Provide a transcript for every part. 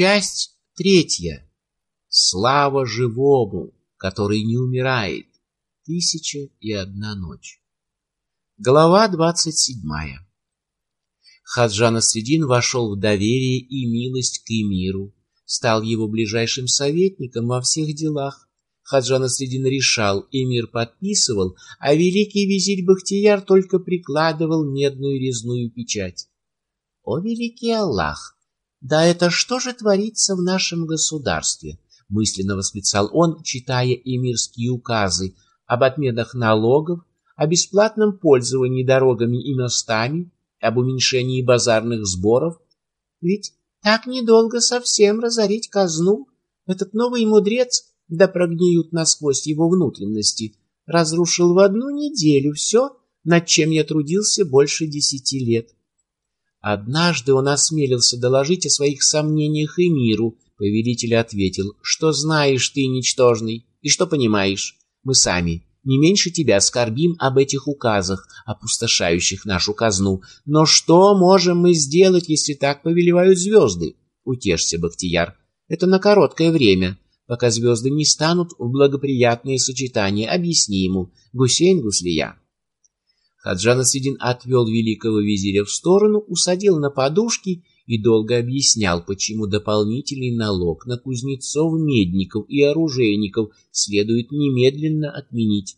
Часть третья. Слава живому, который не умирает. Тысяча и одна ночь. Глава двадцать седьмая. Хаджан Асвидин вошел в доверие и милость к эмиру, стал его ближайшим советником во всех делах. Хаджан Асвидин решал, эмир подписывал, а великий визирь Бахтияр только прикладывал медную резную печать. О великий Аллах! Да это что же творится в нашем государстве? Мысленно восклицал он, читая эмирские указы об отменах налогов, о бесплатном пользовании дорогами и мостами, об уменьшении базарных сборов. Ведь так недолго совсем разорить казну. Этот новый мудрец, да прогниют насквозь его внутренности, разрушил в одну неделю все, над чем я трудился больше десяти лет. Однажды он осмелился доложить о своих сомнениях и миру. Повелитель ответил, что знаешь ты, ничтожный, и что понимаешь. Мы сами не меньше тебя скорбим об этих указах, опустошающих нашу казну. Но что можем мы сделать, если так повелевают звезды? Утешься, Бахтияр. Это на короткое время, пока звезды не станут в благоприятные сочетания. Объясни ему, Гусейн Гуслия. Хаджан Асвидин отвел великого визиря в сторону, усадил на подушки и долго объяснял, почему дополнительный налог на кузнецов, медников и оружейников следует немедленно отменить.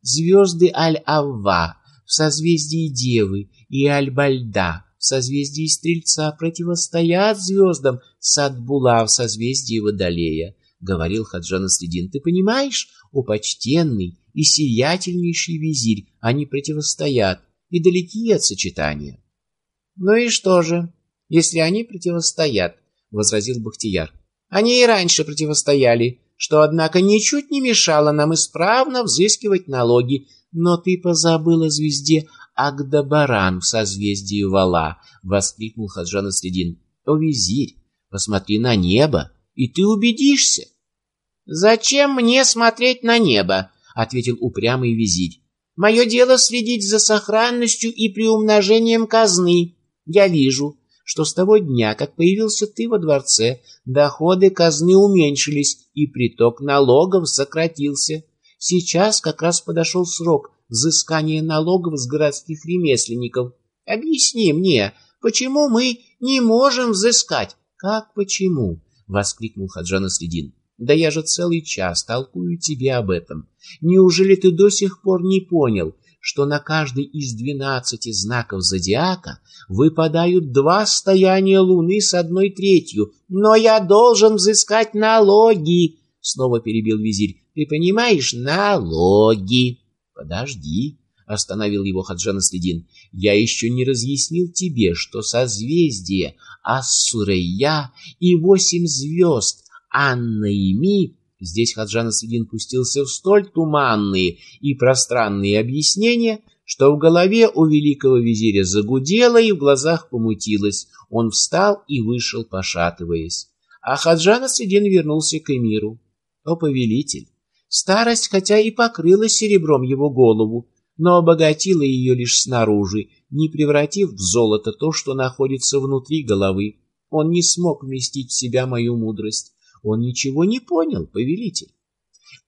Звезды Аль-Авва в созвездии Девы и Аль-Бальда в созвездии Стрельца противостоят звездам Садбула в созвездии Водолея, — говорил Хаджан Асвидин. — Ты понимаешь, о почтенный и сиятельнейший визирь, они противостоят и далеки от сочетания. — Ну и что же, если они противостоят, — возразил Бахтияр. — Они и раньше противостояли, что, однако, ничуть не мешало нам исправно взыскивать налоги, но ты позабыл о звезде Агдабаран в созвездии Вала, — воскликнул Хаджан Следин. — О, визирь, посмотри на небо, и ты убедишься. — Зачем мне смотреть на небо? — ответил упрямый визирь. «Мое дело следить за сохранностью и приумножением казны. Я вижу, что с того дня, как появился ты во дворце, доходы казны уменьшились, и приток налогов сократился. Сейчас как раз подошел срок взыскания налогов с городских ремесленников. Объясни мне, почему мы не можем взыскать?» «Как почему?» — воскликнул Хаджан Следин. Да я же целый час толкую тебе об этом. Неужели ты до сих пор не понял, что на каждый из двенадцати знаков зодиака выпадают два стояния Луны с одной третью? Но я должен взыскать налоги, — снова перебил визирь. Ты понимаешь, налоги. Подожди, — остановил его Хаджан Следин. Я еще не разъяснил тебе, что созвездие Ассурея и восемь звезд Анна и Ми, здесь Хаджан Асвидин пустился в столь туманные и пространные объяснения, что в голове у великого визиря загудело и в глазах помутилось. Он встал и вышел, пошатываясь. А Хаджан Асвидин вернулся к эмиру. О, повелитель! Старость, хотя и покрыла серебром его голову, но обогатила ее лишь снаружи, не превратив в золото то, что находится внутри головы. Он не смог вместить в себя мою мудрость. Он ничего не понял, повелитель.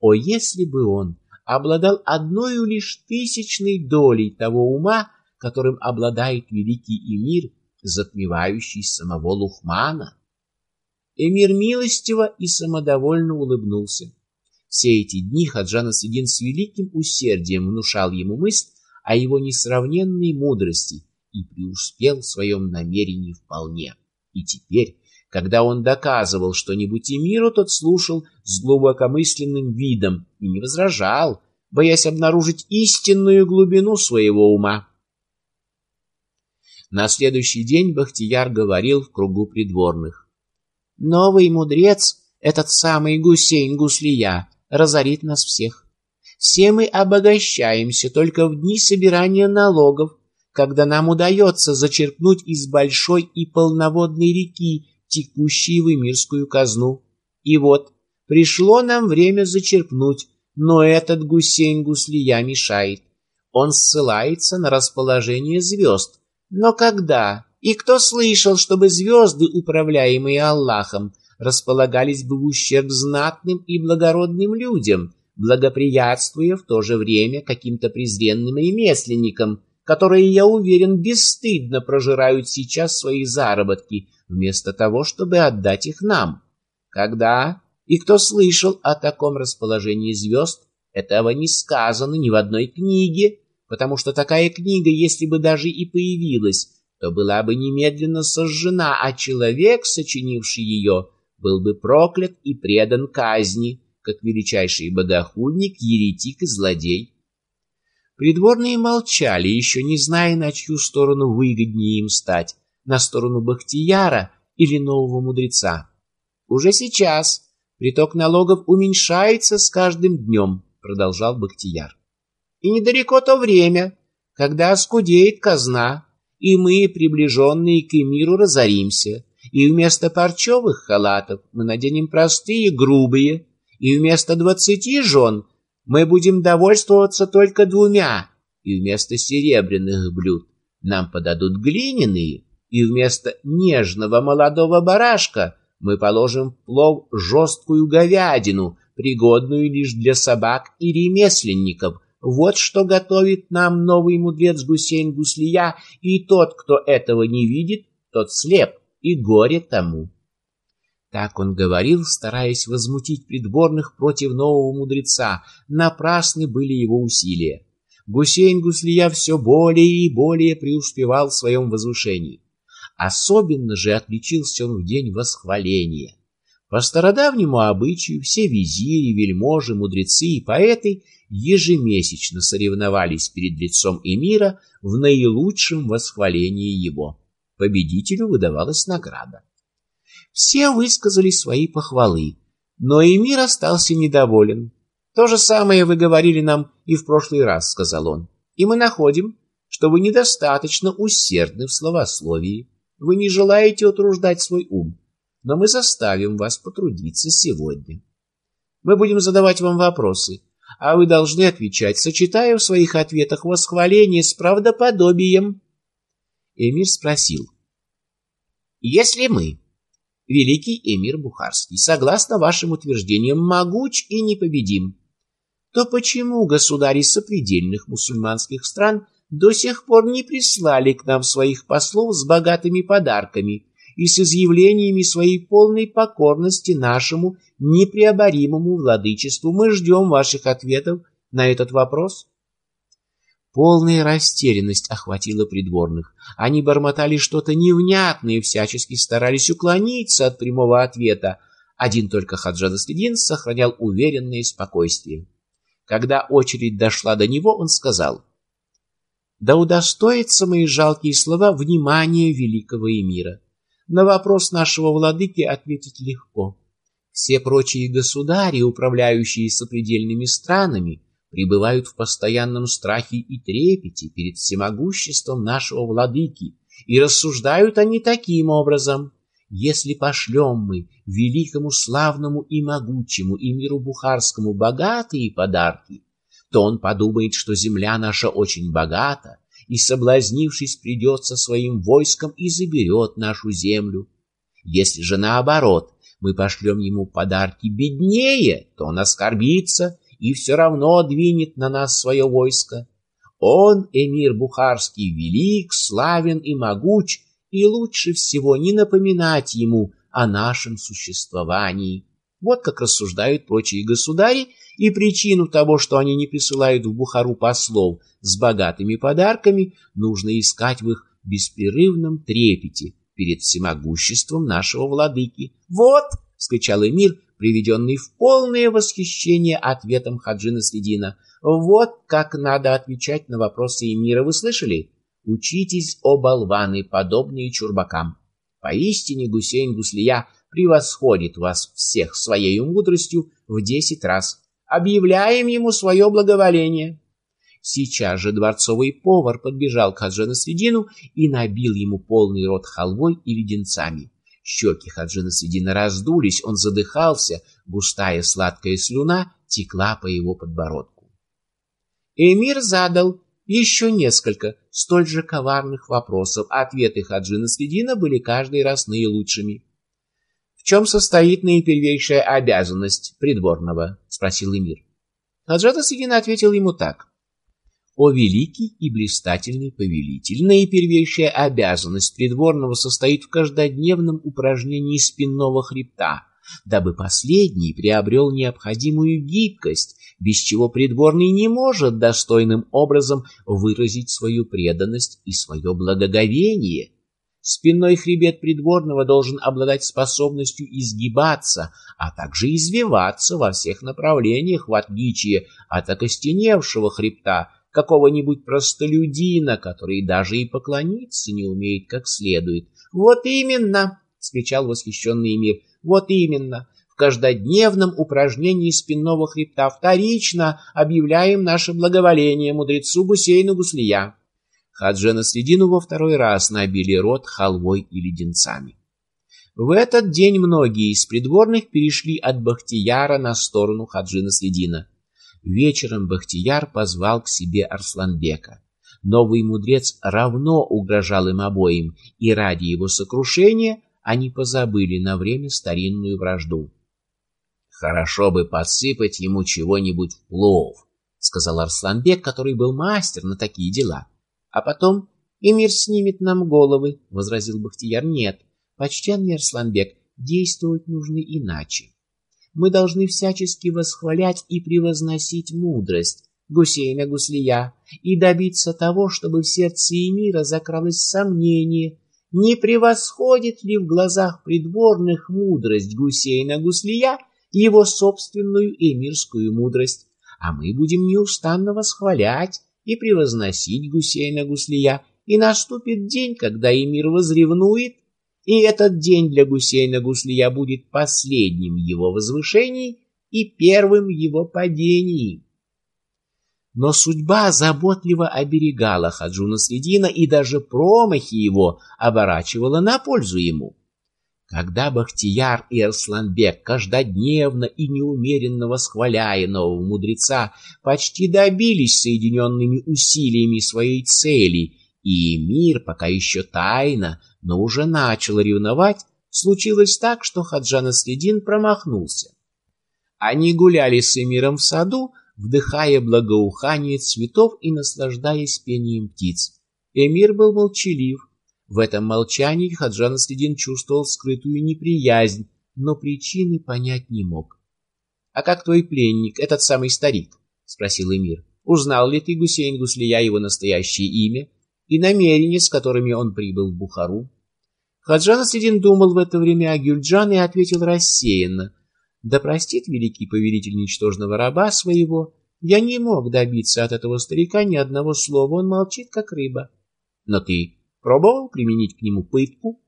О, если бы он обладал одной лишь тысячной долей того ума, которым обладает великий эмир, затмевающий самого Лухмана. Эмир милостиво и самодовольно улыбнулся. Все эти дни Хаджан Асвидин с великим усердием внушал ему мысль о его несравненной мудрости и преуспел в своем намерении вполне. И теперь, когда он доказывал что-нибудь Эмиру, тот слушал с глубокомысленным видом и не возражал, боясь обнаружить истинную глубину своего ума. На следующий день Бахтияр говорил в кругу придворных. «Новый мудрец, этот самый Гусейн Гуслия, разорит нас всех. Все мы обогащаемся только в дни собирания налогов, когда нам удается зачерпнуть из большой и полноводной реки текущие в эмирскую казну. И вот, пришло нам время зачерпнуть, но этот Гусейн Гуслия мешает. Он ссылается на расположение звезд. Но когда И кто слышал, чтобы звезды, управляемые Аллахом, располагались бы в ущерб знатным и благородным людям, благоприятствуя в то же время каким-то презренным ремесленникам, которые, я уверен, бесстыдно прожирают сейчас свои заработки, вместо того, чтобы отдать их нам. Когда и кто слышал о таком расположении звезд, этого не сказано ни в одной книге, потому что такая книга, если бы даже и появилась, то была бы немедленно сожжена, а человек, сочинивший ее, был бы проклят и предан казни, как величайший богохульник, еретик и злодей. Придворные молчали, еще не зная, на чью сторону выгоднее им стать, на сторону Бахтияра или нового мудреца. Уже сейчас приток налогов уменьшается с каждым днем, продолжал Бахтияр. И недалеко то время, когда оскудеет казна, и мы, приближенные к миру, разоримся, и вместо парчевых халатов мы наденем простые, грубые, и вместо двадцати жен мы будем довольствоваться только двумя, и вместо серебряных блюд нам подадут глиняные, и вместо нежного молодого барашка мы положим в плов жесткую говядину, пригодную лишь для собак и ремесленников. Вот что готовит нам новый мудрец Гусейн Гуслия, и тот, кто этого не видит, тот слеп, и горе тому. Так он говорил, стараясь возмутить придворных против нового мудреца. Напрасны были его усилия. Гусейн Гуслия все более и более преуспевал в своем возвышении. Особенно же отличился он в день восхваления. По стародавнему обычаю все визири, вельможи, мудрецы и поэты ежемесячно соревновались перед лицом эмира в наилучшем восхвалении его. Победителю выдавалась награда. Все высказали свои похвалы, но Эмир остался недоволен. «То же самое вы говорили нам и в прошлый раз», — сказал он. «И мы находим, что вы недостаточно усердны в словословии. Вы не желаете утруждать свой ум, но мы заставим вас потрудиться сегодня. Мы будем задавать вам вопросы, а вы должны отвечать, сочетая в своих ответах восхваление с правдоподобием». Эмир спросил, «Если мы великий эмир Бухарский, согласно вашим утверждениям, могуч и непобедим, то почему государи сопредельных мусульманских стран до сих пор не прислали к нам своих послов с богатыми подарками и с изъявлениями своей полной покорности нашему непреоборимому владычеству? Мы ждем ваших ответов на этот вопрос. Полная растерянность охватила придворных. Они бормотали что-то невнятное и всячески старались уклониться от прямого ответа. Один только Хаджан Следин сохранял уверенное спокойствие. Когда очередь дошла до него, он сказал, «Да удостоятся мои жалкие слова внимания великого эмира. На вопрос нашего владыки ответить легко. Все прочие государи, управляющие сопредельными странами, пребывают в постоянном страхе и трепете перед всемогуществом нашего владыки, и рассуждают они таким образом. Если пошлем мы великому, славному и могучему и миру бухарскому богатые подарки, то он подумает, что земля наша очень богата, и, соблазнившись, придет со своим войском и заберет нашу землю. Если же наоборот, мы пошлем ему подарки беднее, то он оскорбится и все равно двинет на нас свое войско. Он, эмир Бухарский, велик, славен и могуч, и лучше всего не напоминать ему о нашем существовании. Вот как рассуждают прочие государи, и причину того, что они не присылают в Бухару послов с богатыми подарками, нужно искать в их беспрерывном трепете перед всемогуществом нашего владыки. «Вот!» — скричал эмир, приведенный в полное восхищение ответом Хаджина Следина. Вот как надо отвечать на вопросы эмира, вы слышали? Учитесь, о болваны, подобные чурбакам. Поистине Гусейн Гуслия превосходит вас всех своей мудростью в десять раз. Объявляем ему свое благоволение. Сейчас же дворцовый повар подбежал к Хаджина Средину и набил ему полный рот халвой и леденцами. Щеки Хаджина Средина раздулись, он задыхался, густая сладкая слюна текла по его подбородку. Эмир задал еще несколько столь же коварных вопросов. Ответы Хаджина Следина были каждый раз наилучшими. «В чем состоит наипервейшая обязанность придворного?» — спросил Эмир. Хаджата Следин ответил ему так. «О великий и блистательный повелитель, наипервейшая обязанность придворного состоит в каждодневном упражнении спинного хребта» дабы последний приобрел необходимую гибкость, без чего придворный не может достойным образом выразить свою преданность и свое благоговение. Спинной хребет придворного должен обладать способностью изгибаться, а также извиваться во всех направлениях, в отличие от окостеневшего хребта какого-нибудь простолюдина, который даже и поклониться не умеет как следует. «Вот именно!» — скричал восхищенный мир. Вот именно, в каждодневном упражнении спинного хребта вторично объявляем наше благоволение мудрецу Гусейну Гуслия. Хаджена Следину во второй раз набили рот халвой и леденцами. В этот день многие из придворных перешли от Бахтияра на сторону Хаджина Следина. Вечером Бахтияр позвал к себе Арсланбека. Новый мудрец равно угрожал им обоим, и ради его сокрушения они позабыли на время старинную вражду. «Хорошо бы подсыпать ему чего-нибудь в плов», — сказал Арсланбек, который был мастер на такие дела. «А потом и мир снимет нам головы», — возразил Бахтияр. «Нет, почтенный Арсланбек, действовать нужно иначе. Мы должны всячески восхвалять и превозносить мудрость Гусейна Гуслия и добиться того, чтобы в сердце Эмира закралось сомнение — не превосходит ли в глазах придворных мудрость Гусейна Гуслия его собственную эмирскую мудрость, а мы будем неустанно восхвалять и превозносить Гусейна Гуслия, и наступит день, когда эмир возревнует, и этот день для Гусейна Гуслия будет последним его возвышений и первым его падением. Но судьба заботливо оберегала Хаджуна Следина и даже промахи его оборачивала на пользу ему. Когда Бахтияр и Арсланбек, каждодневно и неумеренно восхваляя нового мудреца, почти добились соединенными усилиями своей цели, и мир пока еще тайно, но уже начал ревновать, случилось так, что Хаджан Следин промахнулся. Они гуляли с Эмиром в саду, вдыхая благоухание цветов и наслаждаясь пением птиц. Эмир был молчалив. В этом молчании Хаджан Следин чувствовал скрытую неприязнь, но причины понять не мог. — А как твой пленник, этот самый старик? — спросил Эмир. — Узнал ли ты, Гусейн Гуслия, его настоящее имя и намерения, с которыми он прибыл в Бухару? Хаджан Следин думал в это время о Гюльджан и ответил рассеянно — да простит великий повелитель ничтожного раба своего, я не мог добиться от этого старика ни одного слова, он молчит, как рыба. Но ты пробовал применить к нему пытку?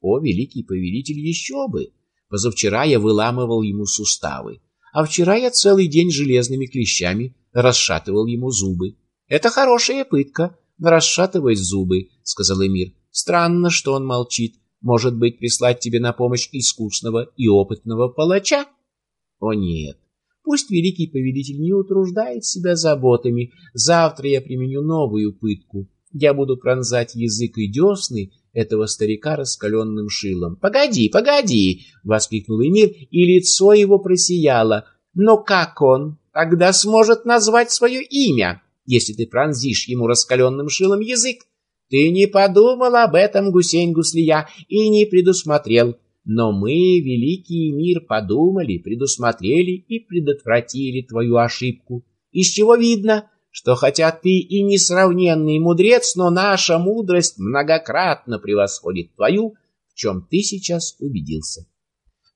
О, великий повелитель, еще бы! Позавчера я выламывал ему суставы, а вчера я целый день железными клещами расшатывал ему зубы. Это хорошая пытка, расшатывать зубы, — сказал Эмир. Странно, что он молчит. Может быть, прислать тебе на помощь искусного и опытного палача? О нет, пусть великий повелитель не утруждает себя заботами. Завтра я применю новую пытку. Я буду пронзать язык и десны этого старика раскаленным шилом. «Погоди, погоди!» — воскликнул Эмир, и лицо его просияло. «Но как он тогда сможет назвать свое имя, если ты пронзишь ему раскаленным шилом язык? Ты не подумал об этом, Гусень Гуслия, и не предусмотрел. Но мы, великий мир, подумали, предусмотрели и предотвратили твою ошибку. Из чего видно, что хотя ты и несравненный мудрец, но наша мудрость многократно превосходит твою, в чем ты сейчас убедился.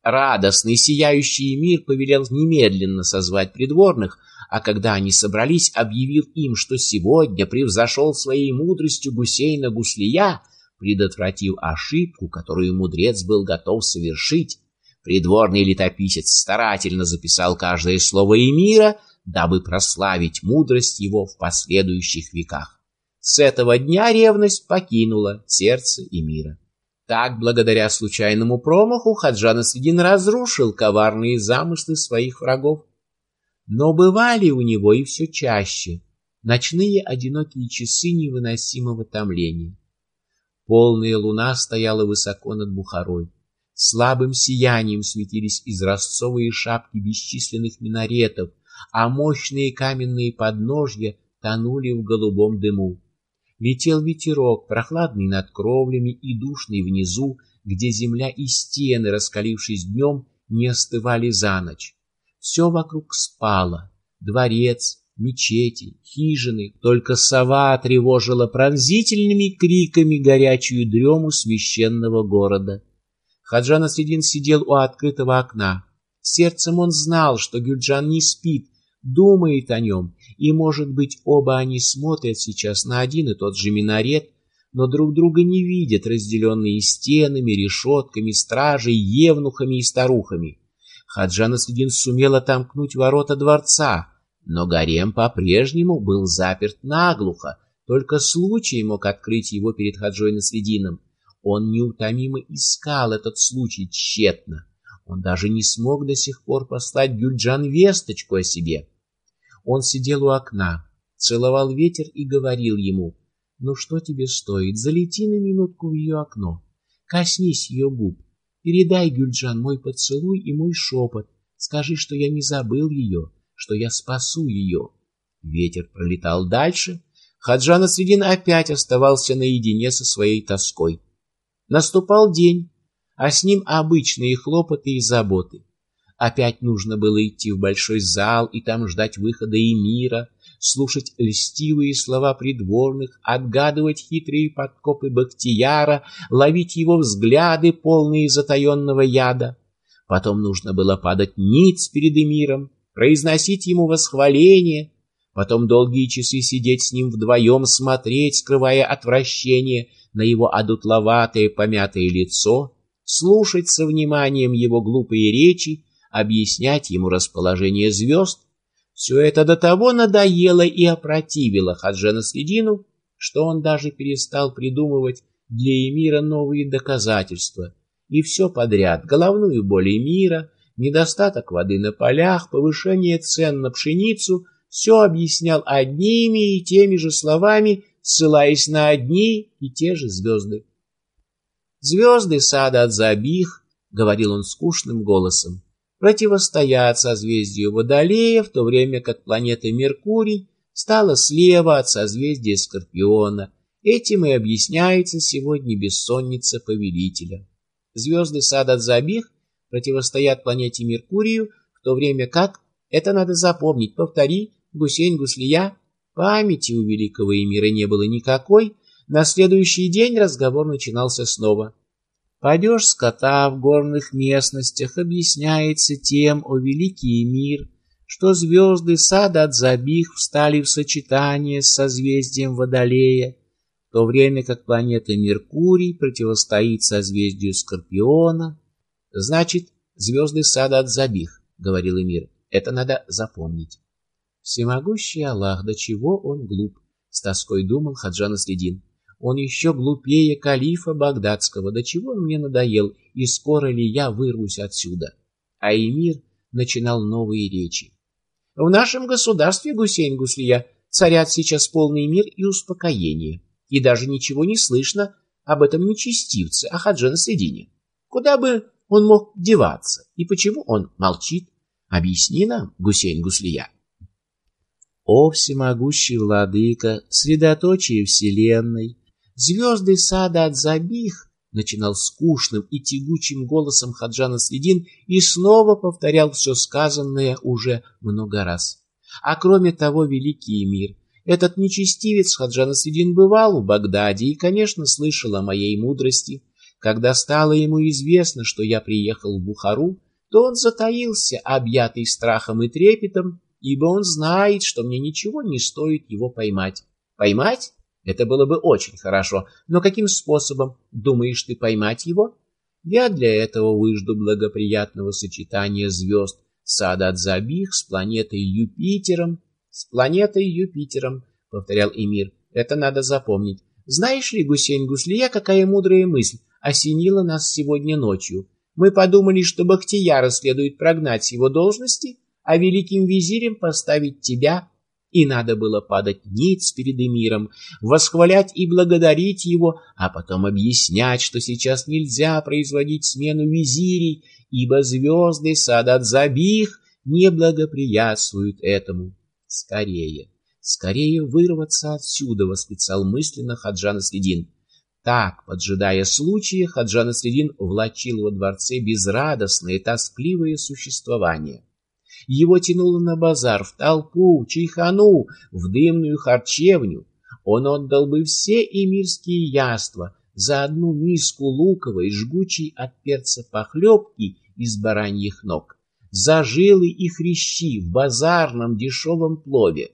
Радостный, сияющий мир повелел немедленно созвать придворных, а когда они собрались, объявил им, что сегодня превзошел своей мудростью Гусейна Гуслия, предотвратив ошибку, которую мудрец был готов совершить. Придворный летописец старательно записал каждое слово Эмира, дабы прославить мудрость его в последующих веках. С этого дня ревность покинула сердце Эмира. Так, благодаря случайному промаху, Хаджан Следин разрушил коварные замыслы своих врагов. Но бывали у него и все чаще ночные одинокие часы невыносимого томления. Полная луна стояла высоко над Бухарой. Слабым сиянием светились изразцовые шапки бесчисленных минаретов, а мощные каменные подножья тонули в голубом дыму. Летел ветерок, прохладный над кровлями и душный внизу, где земля и стены, раскалившись днем, не остывали за ночь. Все вокруг спало. Дворец, мечети, хижины. Только сова тревожила пронзительными криками горячую дрему священного города. Хаджан Асредин сидел у открытого окна. Сердцем он знал, что Гюльджан не спит, думает о нем, и, может быть, оба они смотрят сейчас на один и тот же минарет, но друг друга не видят, разделенные стенами, решетками, стражей, евнухами и старухами. Хаджан Асредин сумел отомкнуть ворота дворца, но гарем по-прежнему был заперт наглухо, только случай мог открыть его перед Хаджой Насредином. Он неутомимо искал этот случай тщетно. Он даже не смог до сих пор послать Гюльджан весточку о себе. Он сидел у окна, целовал ветер и говорил ему, «Ну что тебе стоит, залети на минутку в ее окно, коснись ее губ, Передай, Гюльджан, мой поцелуй и мой шепот. Скажи, что я не забыл ее, что я спасу ее. Ветер пролетал дальше. Хаджан Асредин опять оставался наедине со своей тоской. Наступал день, а с ним обычные хлопоты и заботы. Опять нужно было идти в большой зал и там ждать выхода Эмира, слушать льстивые слова придворных, отгадывать хитрые подкопы Бахтияра, ловить его взгляды, полные затаенного яда. Потом нужно было падать ниц перед эмиром, произносить ему восхваление, потом долгие часы сидеть с ним вдвоем, смотреть, скрывая отвращение на его одутловатое помятое лицо, слушать со вниманием его глупые речи, объяснять ему расположение звезд, все это до того надоело и опротивило Хаджана Следину, что он даже перестал придумывать для Эмира новые доказательства. И все подряд, головную боль Эмира, недостаток воды на полях, повышение цен на пшеницу, все объяснял одними и теми же словами, ссылаясь на одни и те же звезды. «Звезды сада от забих», — говорил он скучным голосом, противостоят созвездию Водолея, в то время как планета Меркурий стала слева от созвездия Скорпиона. Этим и объясняется сегодня бессонница повелителя. Звезды сада Забих противостоят планете Меркурию, в то время как, это надо запомнить, повтори, Гусень Гуслия, памяти у великого эмира не было никакой, на следующий день разговор начинался снова. Падеж скота в горных местностях объясняется тем, о великий мир, что звезды сада от забих встали в сочетание с созвездием Водолея, в то время как планета Меркурий противостоит созвездию Скорпиона. Значит, звезды сада от забих, говорил Эмир. Это надо запомнить. Всемогущий Аллах, до чего он глуп, с тоской думал Хаджан Следин. Он еще глупее калифа багдадского, до чего он мне надоел, и скоро ли я вырвусь отсюда. А эмир начинал новые речи. В нашем государстве, Гусейн Гуслия, царят сейчас полный мир и успокоение, и даже ничего не слышно об этом нечестивце, о Хаджи Средине. Куда бы он мог деваться, и почему он молчит? Объясни нам, Гусейн Гуслия. О всемогущий владыка, средоточие вселенной, Звезды сада от забих начинал скучным и тягучим голосом Хаджана Следин и снова повторял все сказанное уже много раз. А кроме того, великий мир, этот нечестивец Хаджана Следин бывал в Багдаде и, конечно, слышал о моей мудрости. Когда стало ему известно, что я приехал в Бухару, то он затаился, объятый страхом и трепетом, ибо он знает, что мне ничего не стоит его поймать. Поймать? Это было бы очень хорошо, но каким способом думаешь ты поймать его? Я для этого выжду благоприятного сочетания звезд Садат Забих с планетой Юпитером. С планетой Юпитером, повторял Эмир. Это надо запомнить. Знаешь ли, Гусейн Гуслия, какая мудрая мысль осенила нас сегодня ночью? Мы подумали, что Бахтияра следует прогнать с его должности, а великим визирем поставить тебя И надо было падать ниц перед эмиром, восхвалять и благодарить его, а потом объяснять, что сейчас нельзя производить смену визирей, ибо звездный садат забих не благоприятствует этому. Скорее, скорее вырваться отсюда, восклицал мысленно Хаджан Следин. Так, поджидая случая, Хаджан Следин влачил во дворце безрадостное, тоскливое существование. Его тянуло на базар, в толпу, чайхану, в дымную харчевню. Он отдал бы все эмирские яства за одну миску луковой, жгучей от перца похлебки из бараньих ног, за жилы и хрящи в базарном дешевом плове.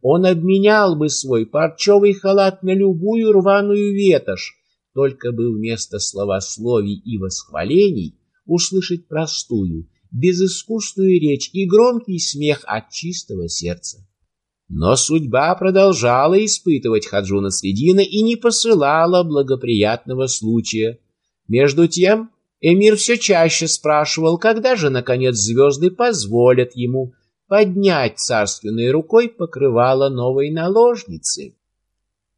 Он обменял бы свой парчевый халат на любую рваную ветошь, только бы вместо словословий и восхвалений услышать простую, безыскусную речь и громкий смех от чистого сердца. Но судьба продолжала испытывать Хаджуна Средина и не посылала благоприятного случая. Между тем эмир все чаще спрашивал, когда же, наконец, звезды позволят ему поднять царственной рукой покрывало новой наложницы.